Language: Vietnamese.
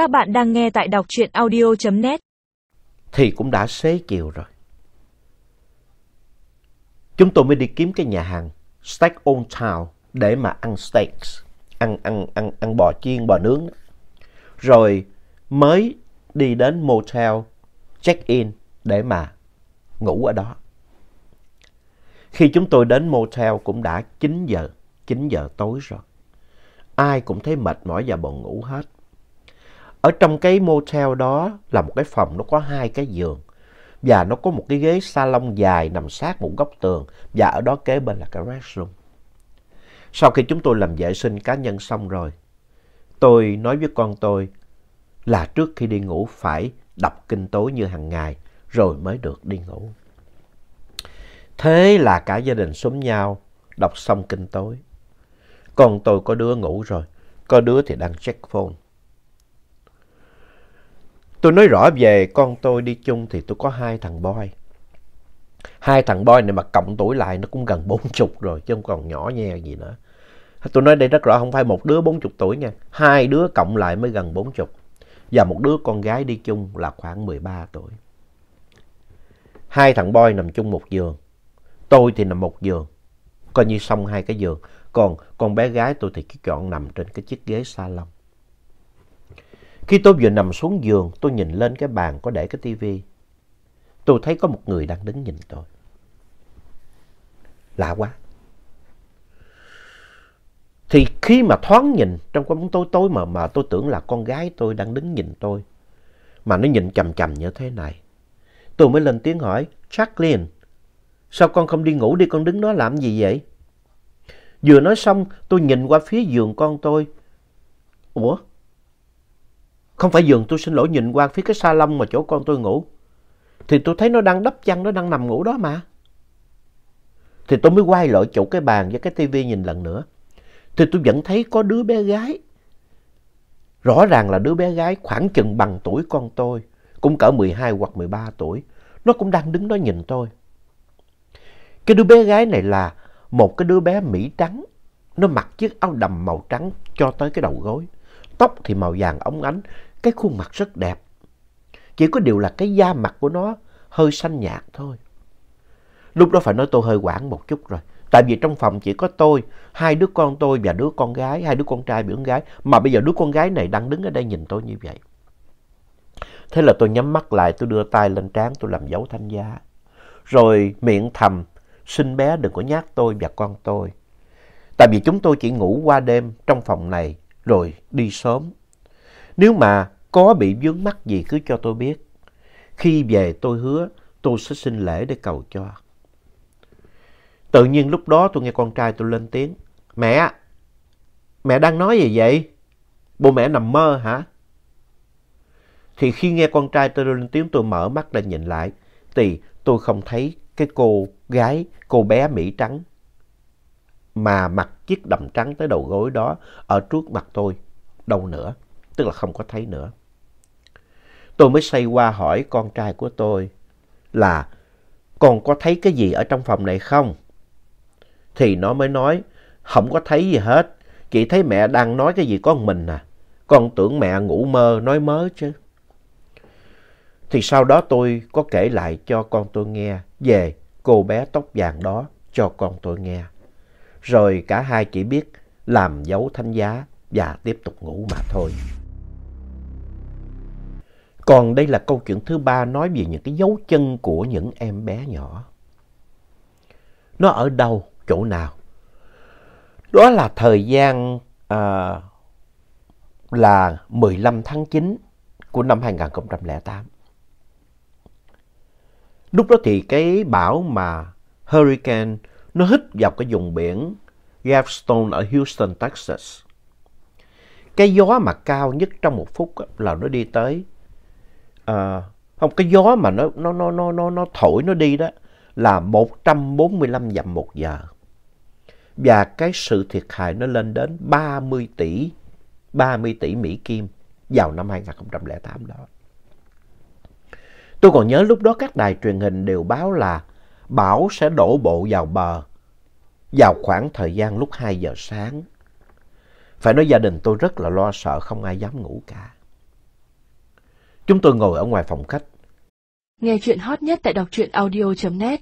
Các bạn đang nghe tại đọc truyện audio.net. Thì cũng đã xế chiều rồi. Chúng tôi mới đi kiếm cái nhà hàng Steak Old Town để mà ăn steaks, ăn, ăn, ăn, ăn bò chiên, bò nướng. Rồi mới đi đến motel check-in để mà ngủ ở đó. Khi chúng tôi đến motel cũng đã 9 giờ, 9 giờ tối rồi. Ai cũng thấy mệt mỏi và buồn ngủ hết. Ở trong cái motel đó là một cái phòng nó có hai cái giường. Và nó có một cái ghế salon dài nằm sát một góc tường. Và ở đó kế bên là cái restroom. Sau khi chúng tôi làm vệ sinh cá nhân xong rồi, tôi nói với con tôi là trước khi đi ngủ phải đọc kinh tối như hàng ngày rồi mới được đi ngủ. Thế là cả gia đình xúm nhau đọc xong kinh tối. Con tôi có đứa ngủ rồi, có đứa thì đang check phone. Tôi nói rõ về con tôi đi chung thì tôi có hai thằng boy. Hai thằng boy này mà cộng tuổi lại nó cũng gần bốn chục rồi, chứ không còn nhỏ nhe gì nữa. Tôi nói đây rất rõ, không phải một đứa bốn chục tuổi nha. Hai đứa cộng lại mới gần bốn chục. Và một đứa con gái đi chung là khoảng 13 tuổi. Hai thằng boy nằm chung một giường. Tôi thì nằm một giường. Coi như xong hai cái giường. Còn con bé gái tôi thì cứ chọn nằm trên cái chiếc ghế salon. Khi tôi vừa nằm xuống giường, tôi nhìn lên cái bàn có để cái tivi. Tôi thấy có một người đang đứng nhìn tôi. Lạ quá. Thì khi mà thoáng nhìn trong cái bóng tối tối mà, mà tôi tưởng là con gái tôi đang đứng nhìn tôi. Mà nó nhìn chầm chầm như thế này. Tôi mới lên tiếng hỏi, Jacqueline, sao con không đi ngủ đi con đứng đó làm gì vậy? Vừa nói xong tôi nhìn qua phía giường con tôi. Ủa? Không phải giường tôi xin lỗi nhìn qua phía cái salon mà chỗ con tôi ngủ. Thì tôi thấy nó đang đắp chăn, nó đang nằm ngủ đó mà. Thì tôi mới quay lại chỗ cái bàn với cái tivi nhìn lần nữa. Thì tôi vẫn thấy có đứa bé gái. Rõ ràng là đứa bé gái khoảng chừng bằng tuổi con tôi. Cũng cỡ 12 hoặc 13 tuổi. Nó cũng đang đứng đó nhìn tôi. Cái đứa bé gái này là một cái đứa bé Mỹ trắng. Nó mặc chiếc áo đầm màu trắng cho tới cái đầu gối. Tóc thì màu vàng óng ánh. Cái khuôn mặt rất đẹp. Chỉ có điều là cái da mặt của nó hơi xanh nhạt thôi. Lúc đó phải nói tôi hơi quảng một chút rồi. Tại vì trong phòng chỉ có tôi, hai đứa con tôi và đứa con gái, hai đứa con trai và đứa con gái. Mà bây giờ đứa con gái này đang đứng ở đây nhìn tôi như vậy. Thế là tôi nhắm mắt lại, tôi đưa tay lên trán, tôi làm dấu thanh giá. Rồi miệng thầm, xin bé đừng có nhát tôi và con tôi. Tại vì chúng tôi chỉ ngủ qua đêm trong phòng này, rồi đi sớm. Nếu mà có bị vướng mắc gì cứ cho tôi biết. Khi về tôi hứa tôi sẽ xin lễ để cầu cho. Tự nhiên lúc đó tôi nghe con trai tôi lên tiếng. Mẹ, mẹ đang nói gì vậy? Bố mẹ nằm mơ hả? Thì khi nghe con trai tôi lên tiếng tôi mở mắt ra nhìn lại. Thì tôi không thấy cái cô gái, cô bé Mỹ trắng. Mà mặc chiếc đầm trắng tới đầu gối đó ở trước mặt tôi. Đâu nữa. Tức là không có thấy nữa. Tôi mới xoay qua hỏi con trai của tôi là, con có thấy cái gì ở trong phòng này không? Thì nó mới nói, không có thấy gì hết. Chỉ thấy mẹ đang nói cái gì con mình à. Con tưởng mẹ ngủ mơ, nói mớ chứ. Thì sau đó tôi có kể lại cho con tôi nghe về cô bé tóc vàng đó cho con tôi nghe. Rồi cả hai chỉ biết làm dấu thánh giá và tiếp tục ngủ mà thôi. Còn đây là câu chuyện thứ ba nói về những cái dấu chân của những em bé nhỏ. Nó ở đâu, chỗ nào? Đó là thời gian à, là 15 tháng 9 của năm 2008. Lúc đó thì cái bão mà hurricane nó hít vào cái vùng biển gavstone ở Houston, Texas. Cái gió mà cao nhất trong một phút là nó đi tới à, không cái gió mà nó nó nó nó nó nó thổi nó đi đó là 145 dặm một giờ. Và cái sự thiệt hại nó lên đến 30 tỷ 30 tỷ Mỹ Kim vào năm 2008 đó. Tôi còn nhớ lúc đó các đài truyền hình đều báo là bão sẽ đổ bộ vào bờ vào khoảng thời gian lúc 2 giờ sáng. Phải nói gia đình tôi rất là lo sợ không ai dám ngủ cả. Chúng tôi ngồi ở ngoài phòng khách. Nghe chuyện hot nhất tại đọc truyện audio.net